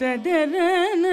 da da da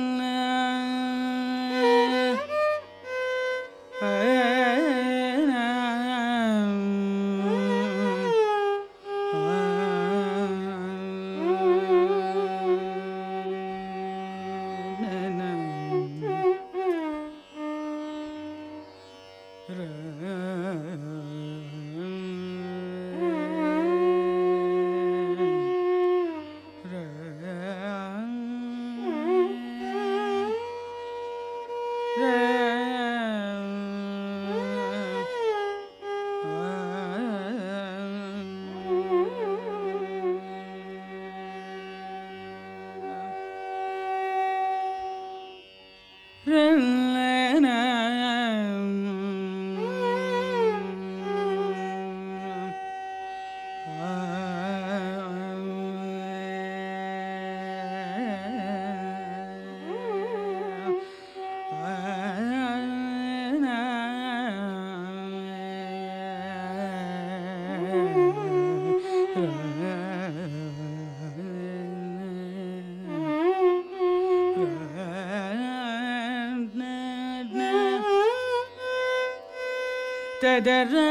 Thank you. من ಕದರ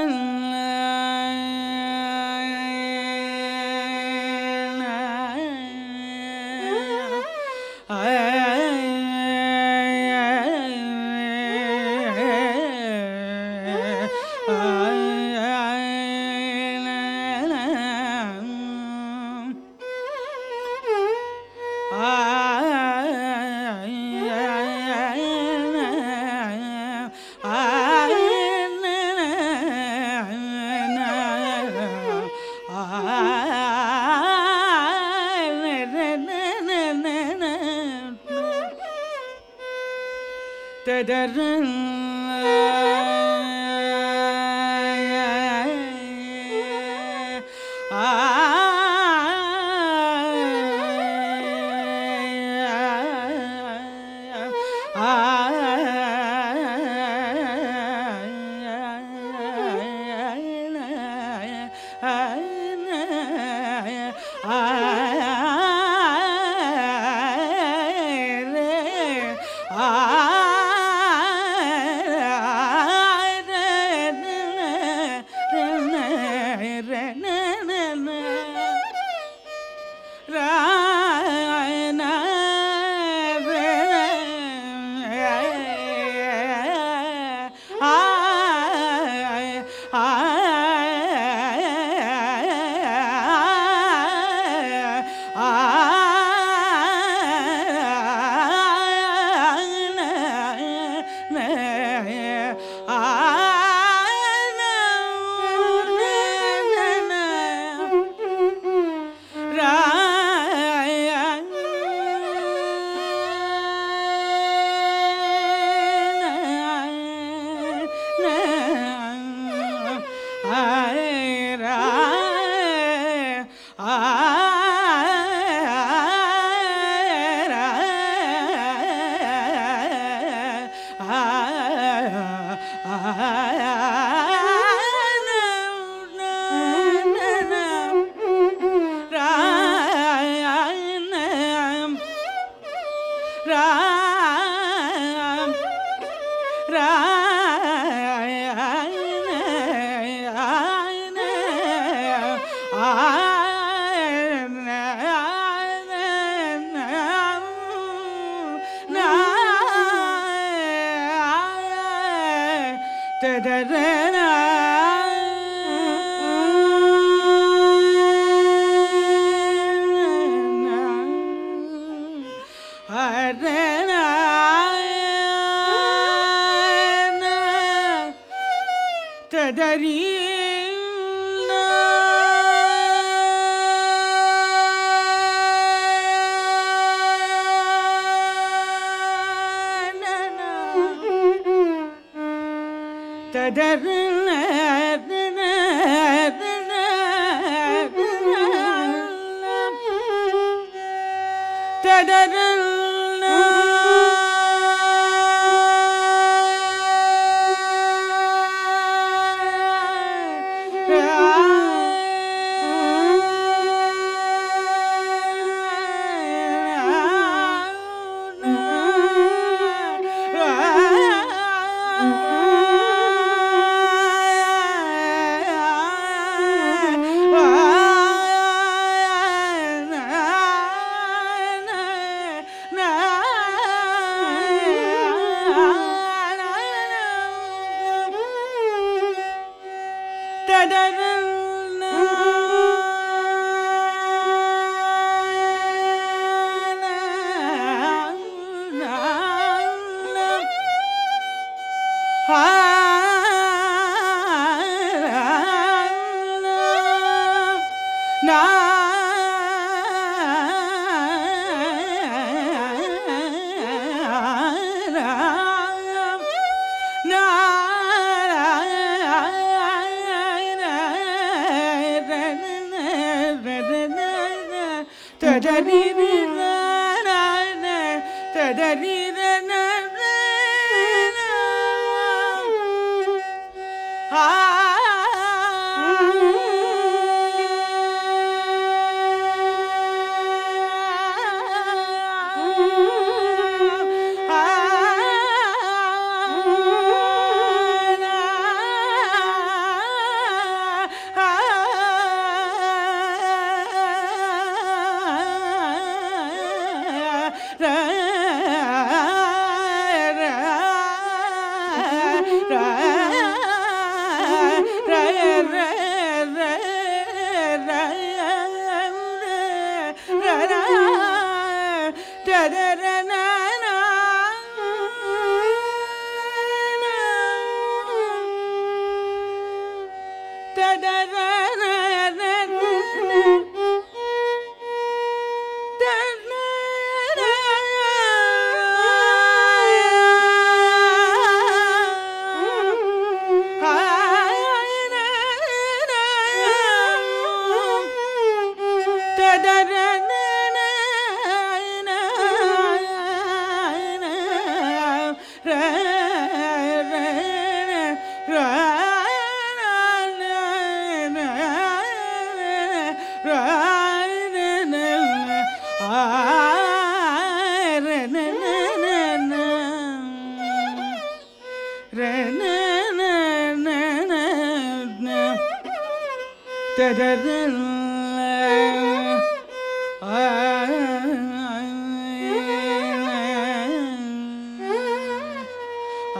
da da da da قدر الله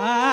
I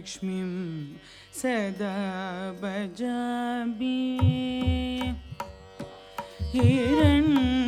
लक्ष्मीं सदा भजामि हिरण्य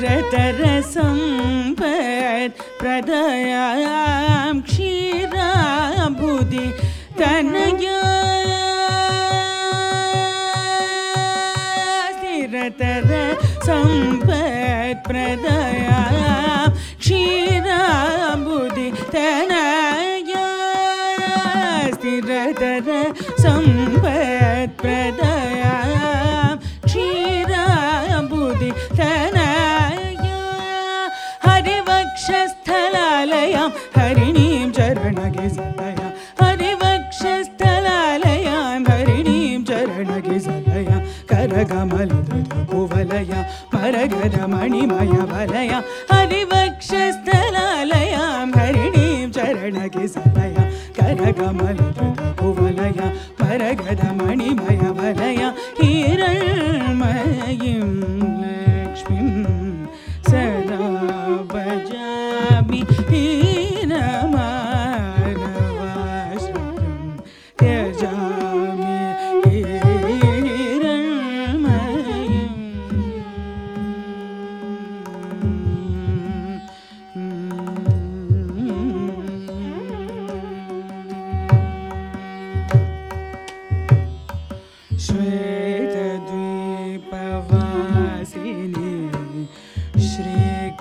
सम्पत् प्रदयां क्षीरा बुधि तेन तिर सम्पत् प्रदया क्षीरा बुधि स्थिरतर सम्पत् सम्पदप्रदा स्थला हरिणीं हरिणीम चरणगे जाया हरे भक्षस्थलालया हरिणीम चरणगे लया करघमल ओवलयार गी मायालया हरे चरणगे कर गोलया गी मायालया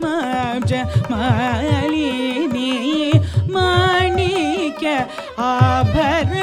मलिनी मा भ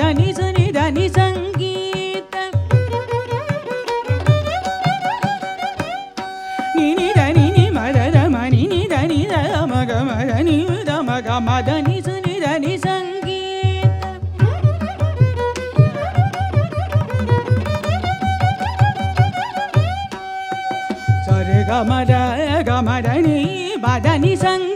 దని సని దని సంగీత నిని దని ని మద మని ని దని మగ మద ని మగ మదని సని దని సంగీత సరి గమద గమదని బదని సంగీత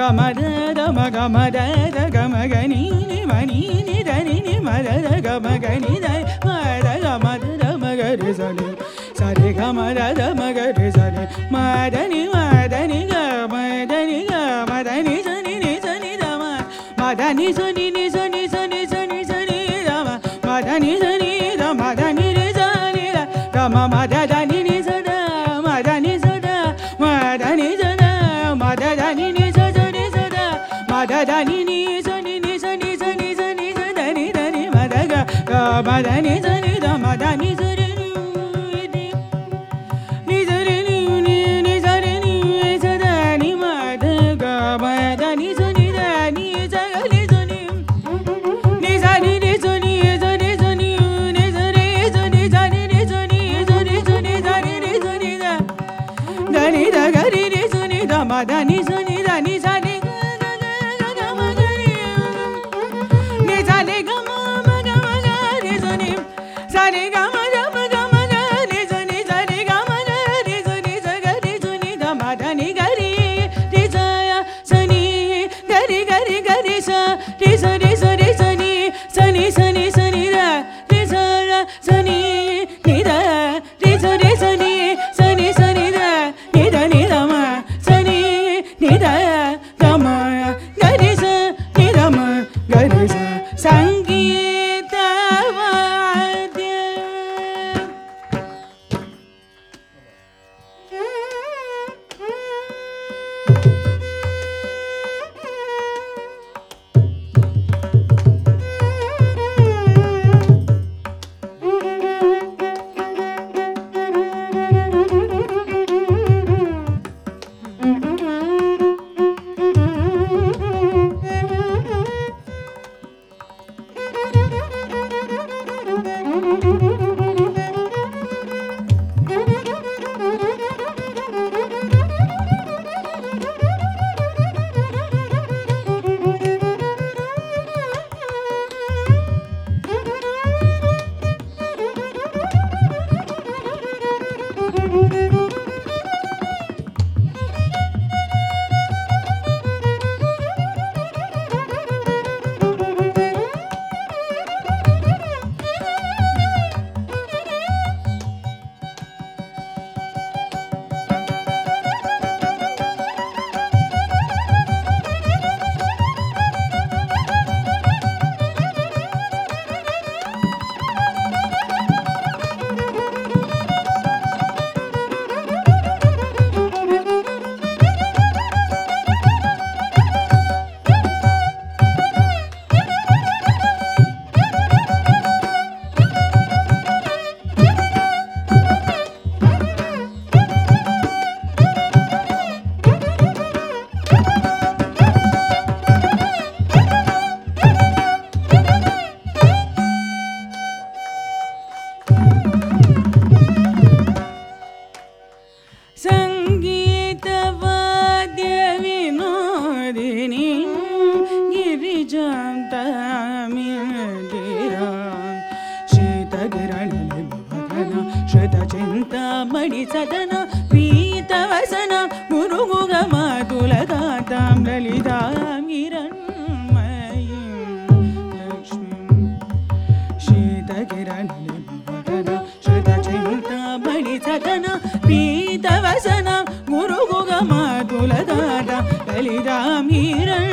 గమ గమ గమ గమ గని మని దని మద గమ గని మద గమ గమ గరి సని సరి గమ గమ గరి సని మదని మదని గమదని గమదని సని ని సని రమ మదని సని ని సని సని సని సని రమ మదని సని రమ దని రి సని రమ మద Madani Zani here.